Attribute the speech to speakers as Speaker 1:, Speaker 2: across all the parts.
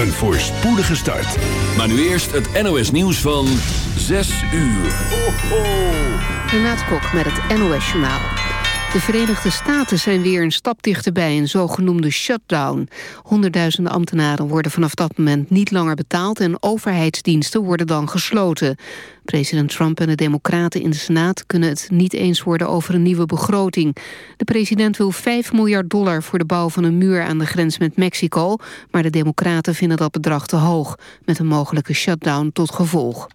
Speaker 1: Een voorspoedige start.
Speaker 2: Maar nu eerst het NOS nieuws van 6 uur. Ho, ho.
Speaker 3: Renate Kok met het NOS Journaal. De Verenigde Staten zijn weer een stap dichterbij een zogenoemde shutdown. Honderdduizenden ambtenaren worden vanaf dat moment niet langer betaald... en overheidsdiensten worden dan gesloten. President Trump en de Democraten in de Senaat kunnen het niet eens worden over een nieuwe begroting. De president wil 5 miljard dollar voor de bouw van een muur aan de grens met Mexico... maar de Democraten vinden dat bedrag te hoog, met een mogelijke shutdown tot gevolg.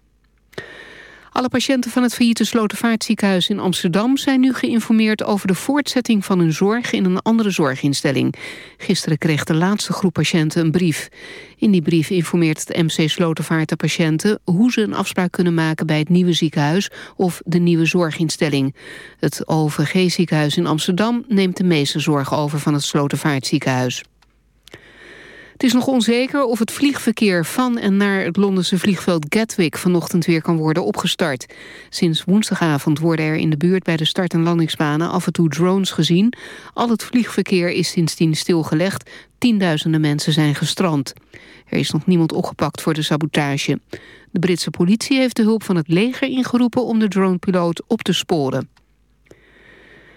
Speaker 3: Alle patiënten van het failliete Slotervaartziekenhuis in Amsterdam... zijn nu geïnformeerd over de voortzetting van hun zorg in een andere zorginstelling. Gisteren kreeg de laatste groep patiënten een brief. In die brief informeert het MC Slotervaart de patiënten... hoe ze een afspraak kunnen maken bij het nieuwe ziekenhuis... of de nieuwe zorginstelling. Het OVG-ziekenhuis in Amsterdam neemt de meeste zorg over van het Slotervaartziekenhuis. Het is nog onzeker of het vliegverkeer van en naar het Londense vliegveld Gatwick vanochtend weer kan worden opgestart. Sinds woensdagavond worden er in de buurt bij de start- en landingsbanen af en toe drones gezien. Al het vliegverkeer is sindsdien stilgelegd. Tienduizenden mensen zijn gestrand. Er is nog niemand opgepakt voor de sabotage. De Britse politie heeft de hulp van het leger ingeroepen om de dronepiloot op te sporen.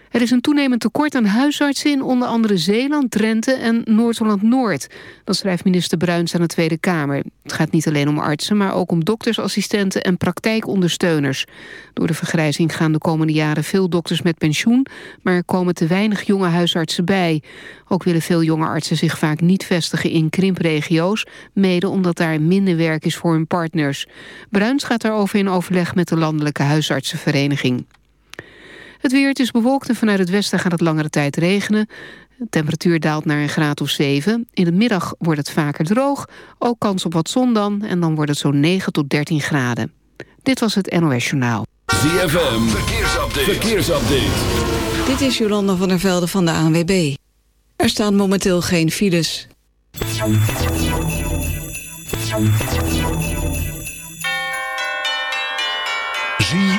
Speaker 3: Er is een toenemend tekort aan huisartsen in onder andere Zeeland, Drenthe en Noord-Holland-Noord. Dat schrijft minister Bruins aan de Tweede Kamer. Het gaat niet alleen om artsen, maar ook om doktersassistenten en praktijkondersteuners. Door de vergrijzing gaan de komende jaren veel dokters met pensioen, maar er komen te weinig jonge huisartsen bij. Ook willen veel jonge artsen zich vaak niet vestigen in krimpregio's, mede omdat daar minder werk is voor hun partners. Bruins gaat daarover in overleg met de Landelijke Huisartsenvereniging. Het weer, het is bewolkt en vanuit het westen gaat het langere tijd regenen. De temperatuur daalt naar een graad of 7. In de middag wordt het vaker droog. Ook kans op wat zon dan. En dan wordt het zo'n 9 tot 13 graden. Dit was het NOS Journaal.
Speaker 2: ZFM, verkeersupdate. verkeersupdate.
Speaker 4: Dit is Jolanda van der Velde van de ANWB. Er staan momenteel geen files.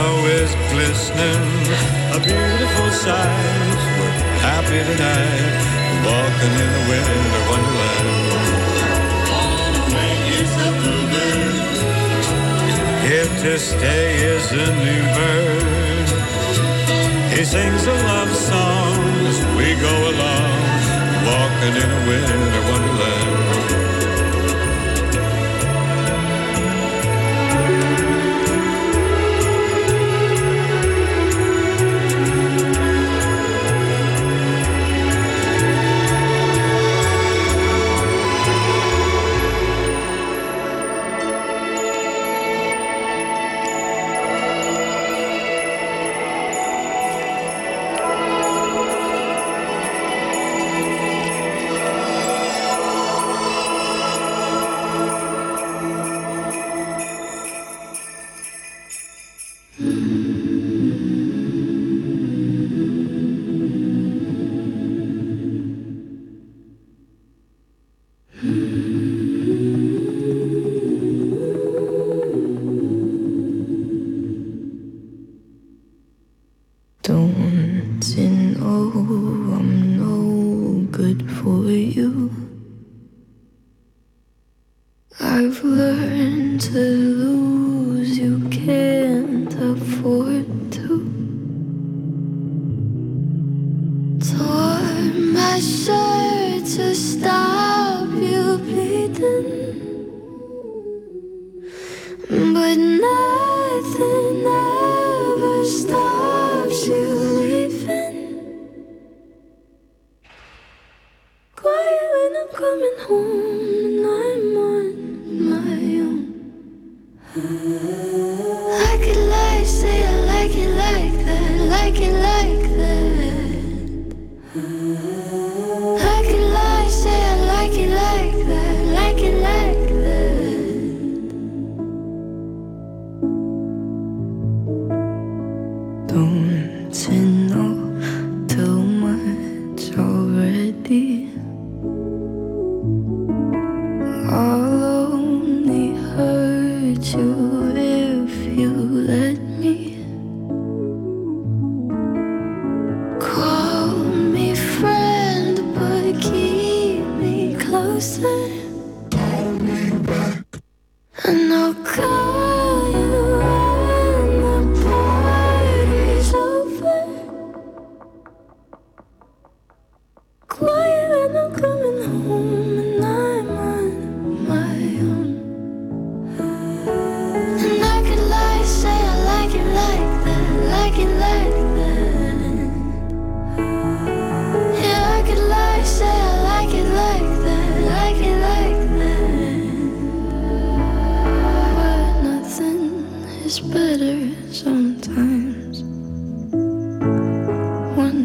Speaker 5: Snow is glistening, a beautiful sight. We're happy tonight, walking in a winter wonderland. Here to stay is a new bird. He sings a love song as we go along, walking in a winter wonderland.
Speaker 6: I've learned to lose, you can't afford.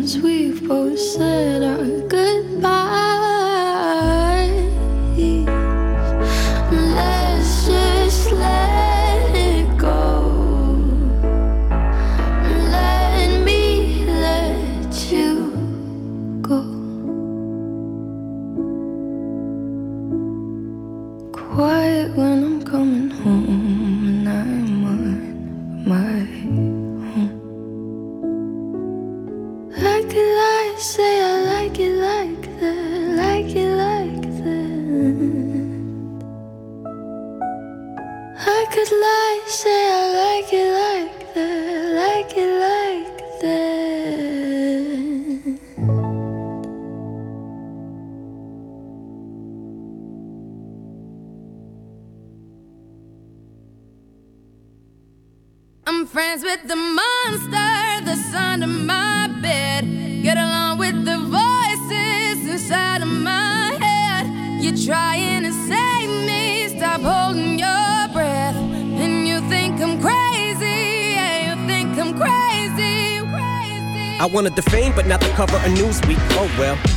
Speaker 6: Wanted the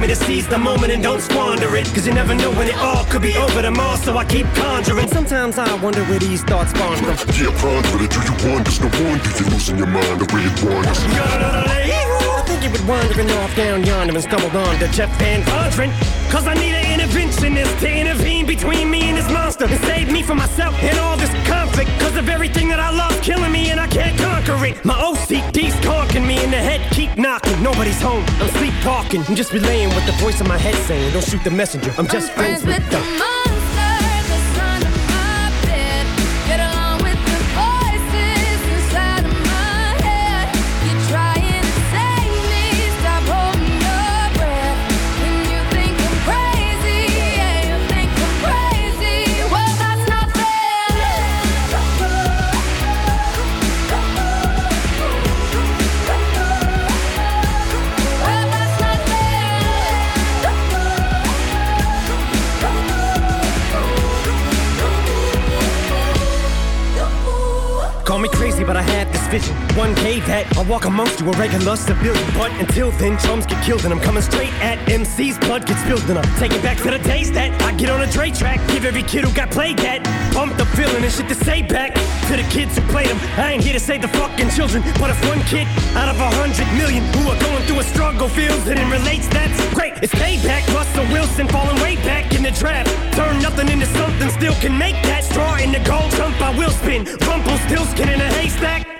Speaker 6: told me to seize the moment and don't squander it. Cause you never know when it all could be over tomorrow, so I keep conjuring. Sometimes I wonder where these thoughts spawn from.
Speaker 7: Yeah, ponder it, do you wonder? No wonder you're losing your mind the way it wanders.
Speaker 6: I think you would wandering off down yonder and stumbled on to Jeff VanVonderen. Cause I need an interventionist to intervene between me and this monster and save me from myself and all this conflict. Cause of everything that I love killing me and I can't conquer it. My OCD's conking me in the head, keep knocking. Nobody's home, I'm sleepwalking. I'm just relaying what the voice in my head saying. Don't shoot the messenger, I'm just
Speaker 8: I'm friends, friends, with, with the
Speaker 9: vision. One day that I'll walk amongst you, a regular civilian. But until then, chums get killed, and I'm coming straight at MC's blood gets spilled, and I'm taking back to the days that I get on a Dre track. Give every kid who got played that bump the feeling and shit to say back to the kids who played them. I ain't here to save the fucking children, but if one kid out of a hundred million who are going through a struggle feels it and relates, that's great. It's payback. Russell Wilson falling way back in the draft. Turn nothing into something, still can make that straw in the gold jump. I will spin. Rumple still skin in a haystack.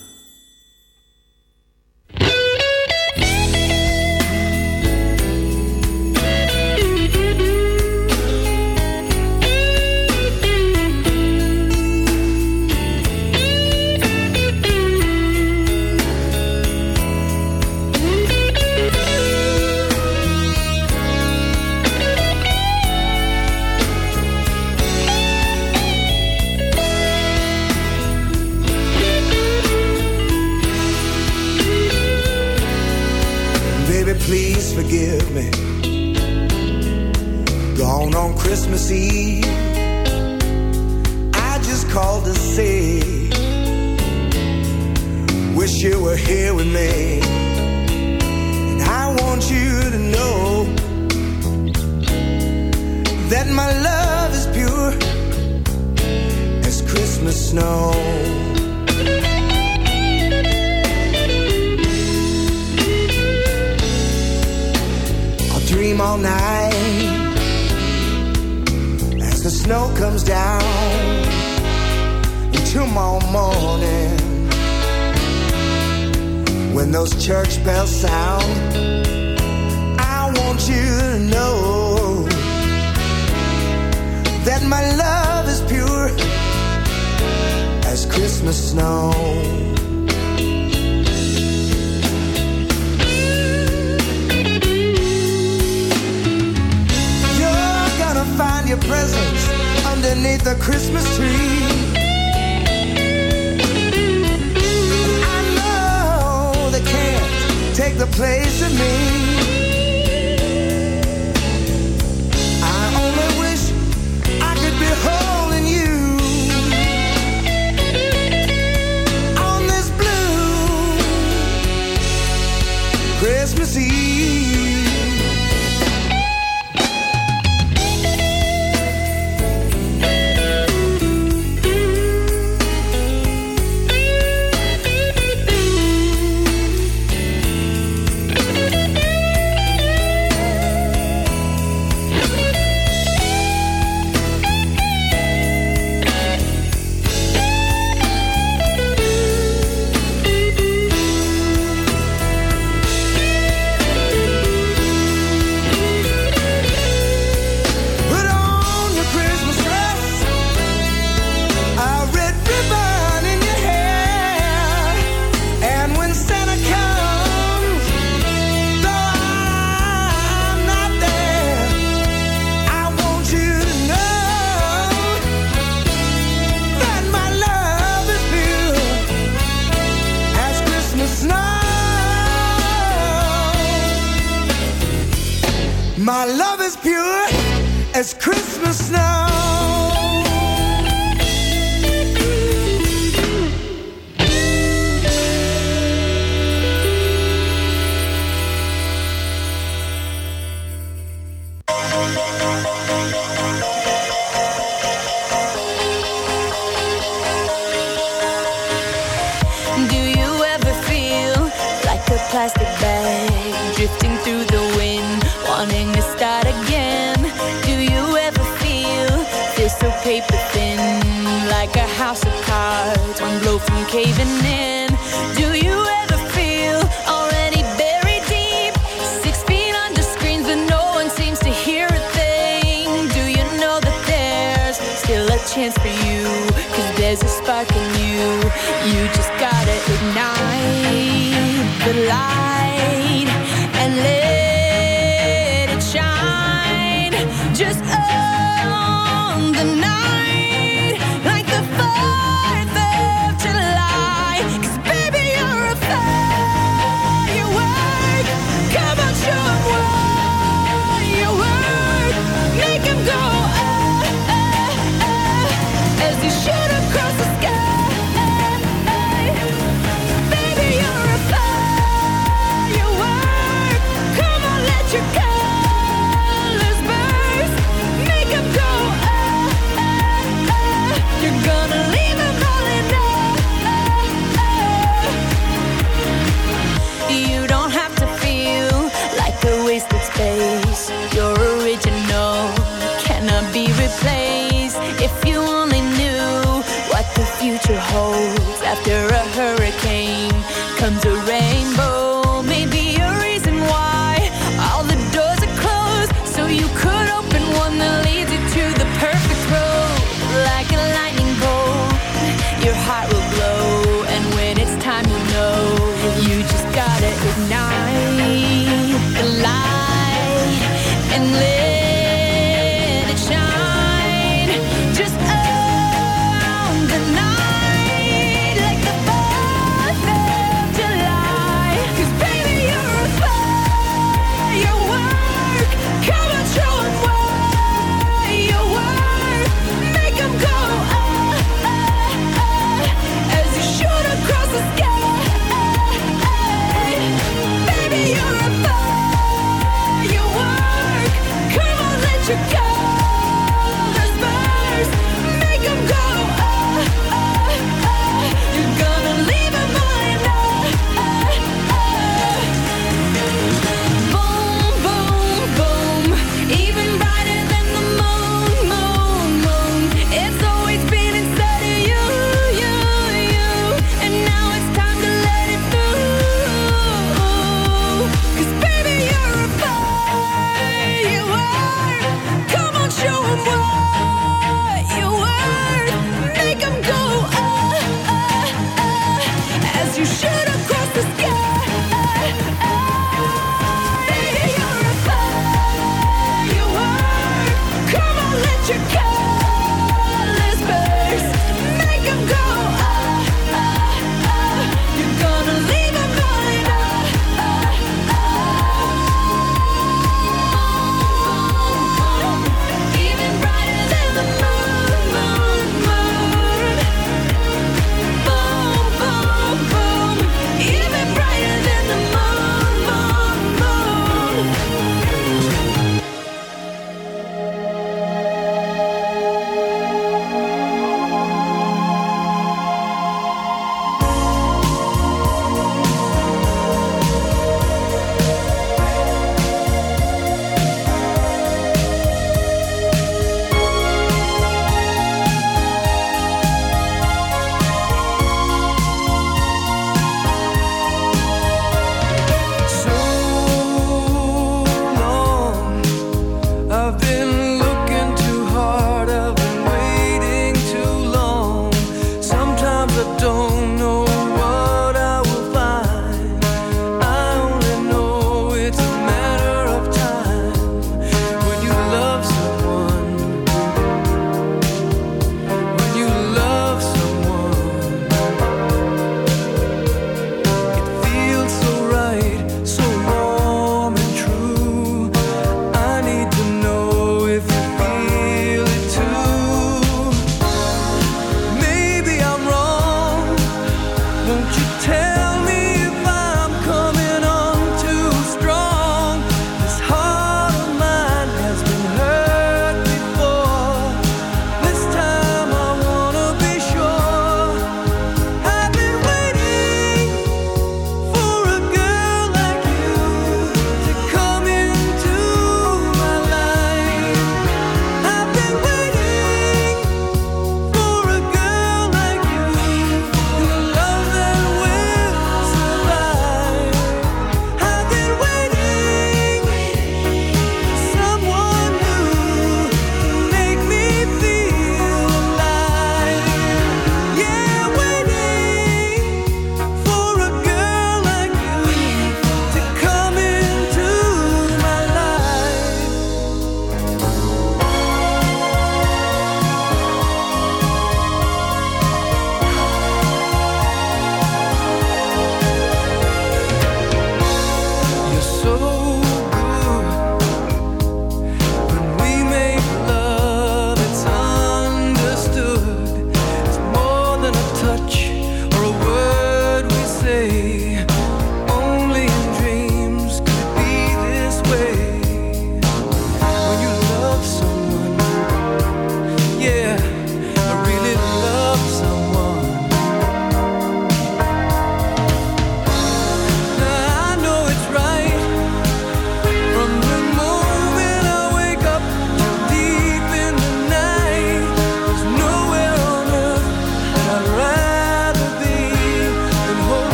Speaker 10: that
Speaker 11: my love is pure as Christmas snow. You're gonna find your presents underneath the Christmas tree. I know they can't take the place of me.
Speaker 12: the light.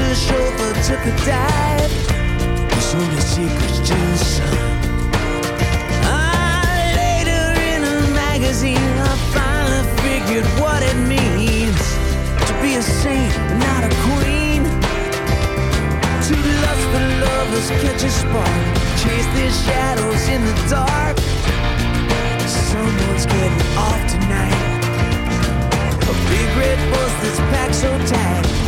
Speaker 13: A chauffeur took a dive. There's only secrets to the sun. Ah, later in a magazine, I finally figured what it means to be a saint, not a queen. To Two lustful lovers catch a spark, chase their shadows in the dark. Someone's getting off tonight. A big red bus that's packed so tight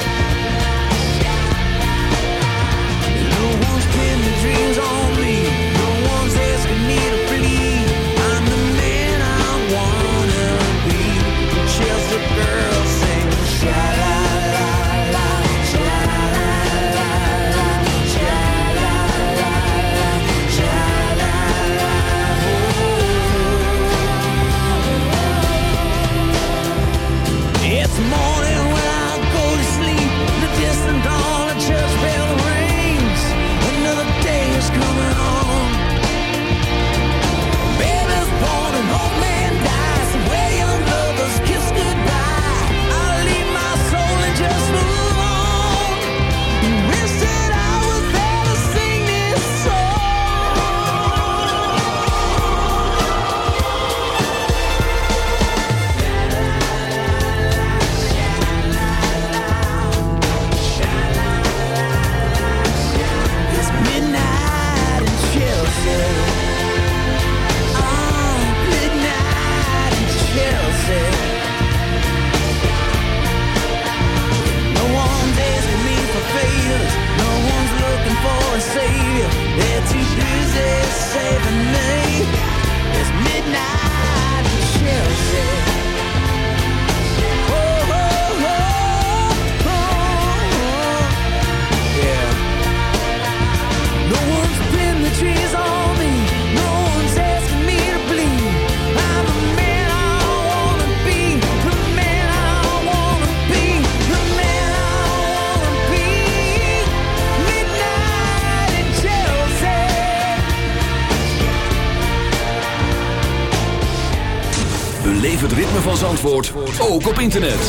Speaker 13: Beleef het
Speaker 2: ritme van Zandvoort, ook op internet.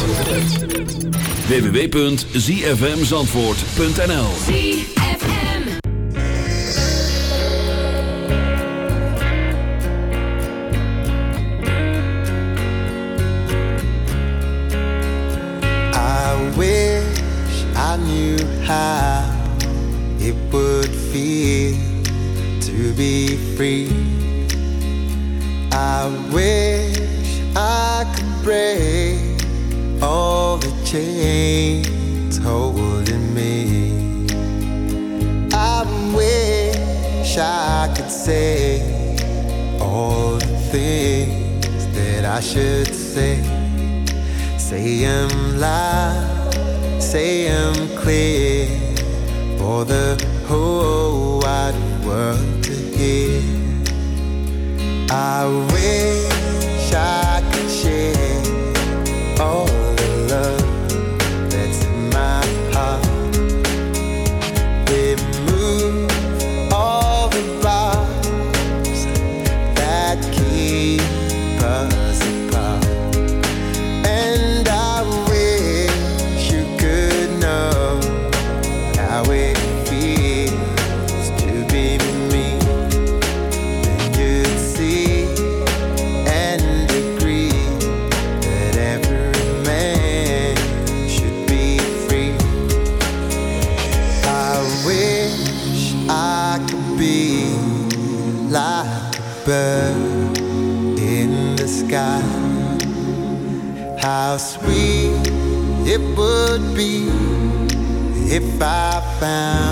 Speaker 2: www.zfmzandvoort.nl
Speaker 14: I wish I knew how it would feel to be free. I wish I could break all the chains holding me. I wish I could say all the things that I should say. Say I'm loud, say I'm clear for the whole wide world to hear. I wish I oh. it would be if I found